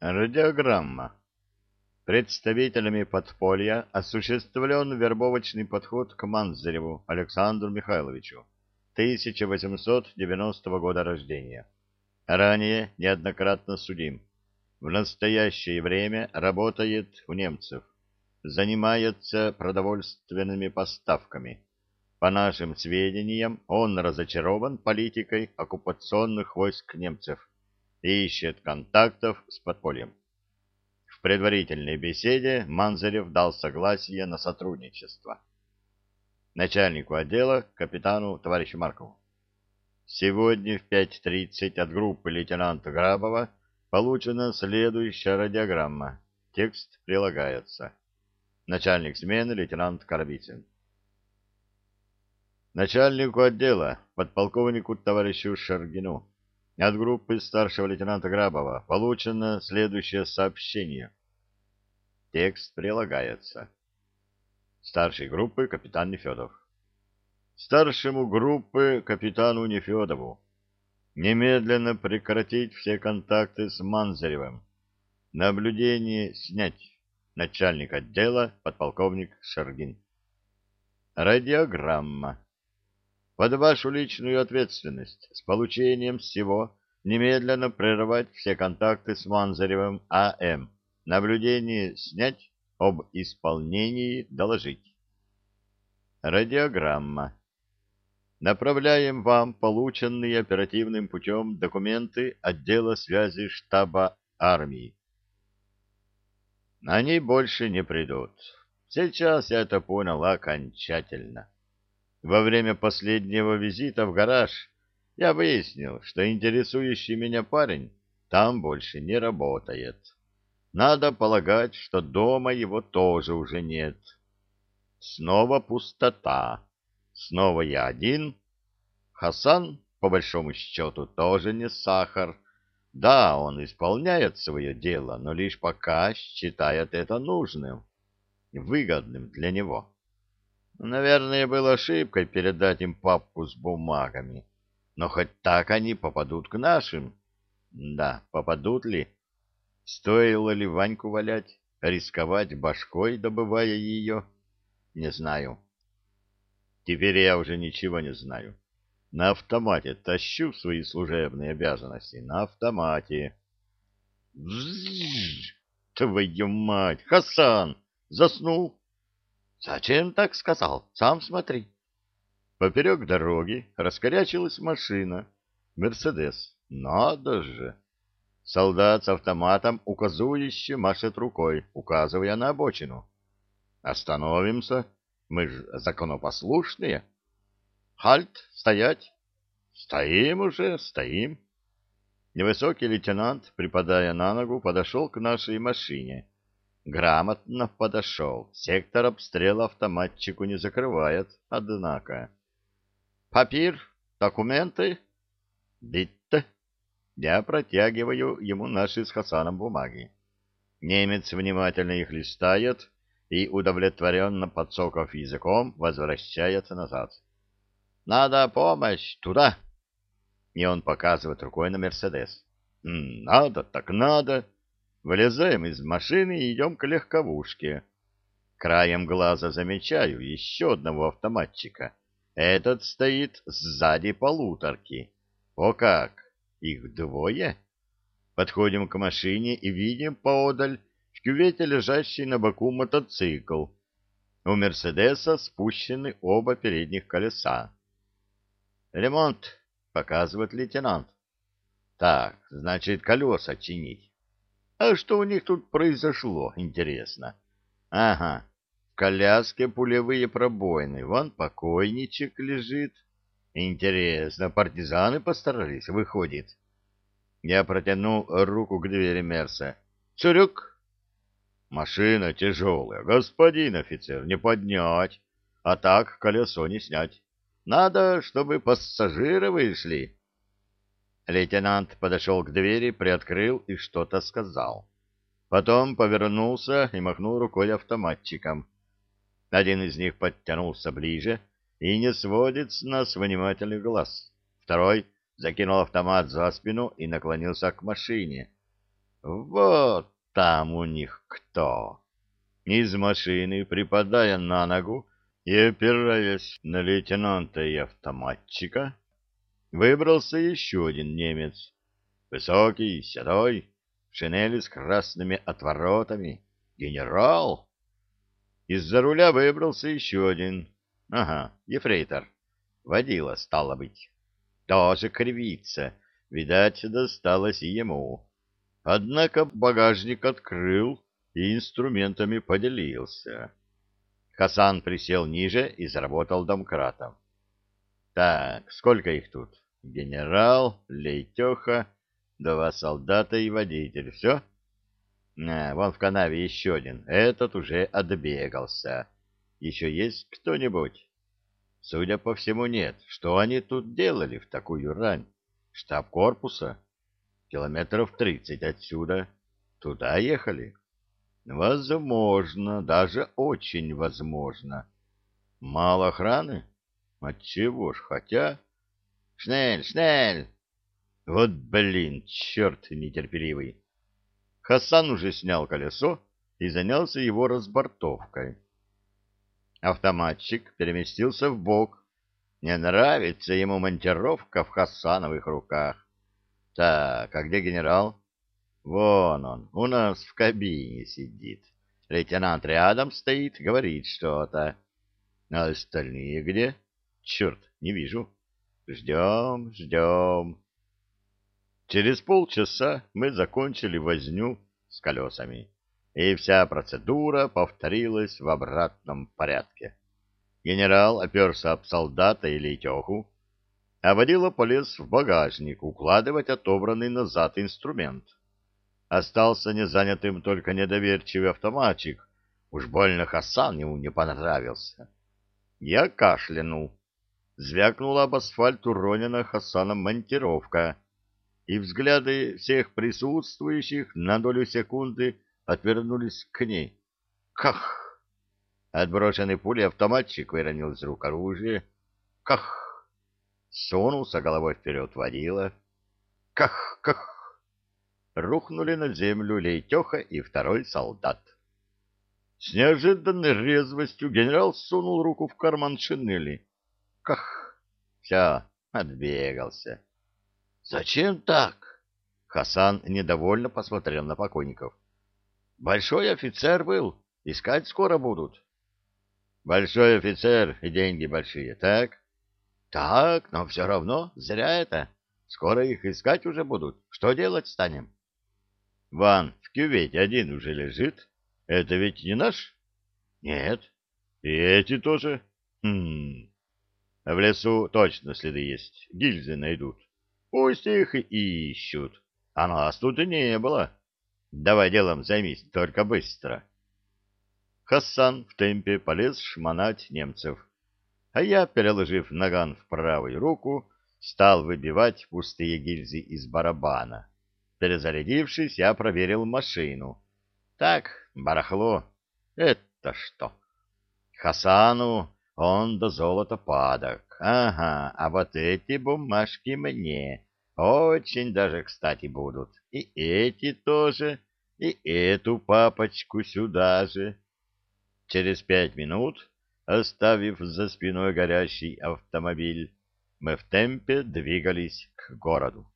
Радиограмма. Представителями подполья осуществлен вербовочный подход к Манзареву Александру Михайловичу, 1890 года рождения. Ранее неоднократно судим. В настоящее время работает у немцев. Занимается продовольственными поставками. По нашим сведениям, он разочарован политикой оккупационных войск немцев и ищет контактов с подпольем. В предварительной беседе Манзарев дал согласие на сотрудничество. Начальнику отдела, капитану товарищу Маркову. Сегодня в 5.30 от группы лейтенанта Грабова получена следующая радиограмма. Текст прилагается. Начальник смены лейтенант Коробицын. Начальнику отдела, подполковнику товарищу Шаргину от группы старшего лейтенанта Грабова получено следующее сообщение. Текст прилагается. Старшей группы капитан Нефедов. Старшему группы капитану Нефедову немедленно прекратить все контакты с Манзаревым. Наблюдение снять. Начальник отдела подполковник Шаргин. Радиограмма под вашу личную ответственность с получением всего немедленно прервать все контакты с Манзаревым А.М. Наблюдение снять, об исполнении доложить. Радиограмма. Направляем вам полученные оперативным путем документы отдела связи штаба армии. Они больше не придут. Сейчас я это понял окончательно. Во время последнего визита в гараж я выяснил, что интересующий меня парень там больше не работает. Надо полагать, что дома его тоже уже нет. Снова пустота. Снова я один. Хасан, по большому счету, тоже не сахар. Да, он исполняет свое дело, но лишь пока считает это нужным, выгодным для него. Наверное, было ошибкой передать им папку с бумагами. Но хоть так они попадут к нашим. Да, попадут ли? Стоило ли Ваньку валять, рисковать башкой, добывая ее? Не знаю. Теперь я уже ничего не знаю. На автомате тащу свои служебные обязанности. На автомате. Взжжж! Твою мать! Хасан! Заснул? Зачем так сказал? Сам смотри. Поперек дороги раскорячилась машина. Мерседес. Надо же! Солдат с автоматом указующе машет рукой, указывая на обочину. Остановимся. Мы же законопослушные. Хальт, стоять. Стоим уже, стоим. Невысокий лейтенант, припадая на ногу, подошел к нашей машине Грамотно подошел. Сектор обстрела автоматчику не закрывает, однако. Папир, документы? Битте. Я протягиваю ему наши с Хасаном бумаги. Немец внимательно их листает и, удовлетворенно подсоков языком, возвращается назад. «Надо помощь! Туда!» И он показывает рукой на Мерседес. «Надо, так надо!» Вылезаем из машины и идем к легковушке. Краем глаза замечаю еще одного автоматчика. Этот стоит сзади полуторки. О как! Их двое? Подходим к машине и видим поодаль в кювете лежащий на боку мотоцикл. У «Мерседеса» спущены оба передних колеса. «Ремонт», — показывает лейтенант. «Так, значит, колеса чинить. А что у них тут произошло, интересно? Ага, в коляске пулевые пробоины, вон покойничек лежит. Интересно, партизаны постарались, выходит. Я протянул руку к двери Мерса. Цурюк! Машина тяжелая, господин офицер, не поднять, а так колесо не снять. Надо, чтобы пассажиры вышли. Лейтенант подошел к двери, приоткрыл и что-то сказал. Потом повернулся и махнул рукой автоматчиком. Один из них подтянулся ближе и не сводит с нас внимательный глаз. Второй закинул автомат за спину и наклонился к машине. Вот там у них кто. Из машины, припадая на ногу и опираясь на лейтенанта и автоматчика, выбрался еще один немец. Высокий, седой, в шинели с красными отворотами. Генерал! Из-за руля выбрался еще один. Ага, ефрейтор. Водила, стало быть. Тоже кривится. Видать, досталось и ему. Однако багажник открыл и инструментами поделился. Хасан присел ниже и заработал домкратом. Так, сколько их тут? Генерал, Лейтеха, два солдата и водитель. Все? А, вон в канаве еще один. Этот уже отбегался. Еще есть кто-нибудь? Судя по всему, нет. Что они тут делали в такую рань? Штаб корпуса? километров тридцать отсюда. Туда ехали? Возможно, даже очень возможно. Мало охраны? Отчего ж, хотя... Шнель, шнель! Вот блин, черт нетерпеливый. Хасан уже снял колесо и занялся его разбортовкой. Автоматчик переместился в бок. Не нравится ему монтировка в Хасановых руках. Так, а где генерал? Вон он, у нас в кабине сидит. Лейтенант рядом стоит, говорит что-то. А остальные где? Черт, не вижу. Ждем, ждем. Через полчаса мы закончили возню с колесами, и вся процедура повторилась в обратном порядке. Генерал оперся об солдата и лейтеху, а водила полез в багажник укладывать отобранный назад инструмент. Остался незанятым только недоверчивый автоматчик. Уж больно Хасан ему не понравился. Я кашлянул. Звякнула об асфальт уронена Хасаном монтировка, и взгляды всех присутствующих на долю секунды отвернулись к ней. Ках! Отброшенный пулей автоматчик выронил из рук оружие. Ках! сунулся головой вперед водила. Ках, ках! Рухнули на землю Лейтеха и второй солдат. С неожиданной резвостью генерал сунул руку в карман шинели. Ках! Все, отбегался. Зачем так? Хасан недовольно посмотрел на покойников. Большой офицер был, искать скоро будут. Большой офицер и деньги большие, так? Так, но все равно зря это. Скоро их искать уже будут. Что делать станем? Ван, в кювете один уже лежит. Это ведь не наш? Нет. И эти тоже? Хм. В лесу точно следы есть. Гильзы найдут. Пусть их и ищут. А нас тут и не было. Давай делом займись, только быстро. Хасан в темпе полез шмонать немцев а я, переложив наган в правую руку, стал выбивать пустые гильзы из барабана. Перезарядившись, я проверил машину. Так, барахло. Это что? Хасану он до золота падок. Ага, а вот эти бумажки мне очень даже кстати будут. И эти тоже, и эту папочку сюда же. Через пять минут Оставив за спиной горящий автомобиль, мы в темпе двигались к городу.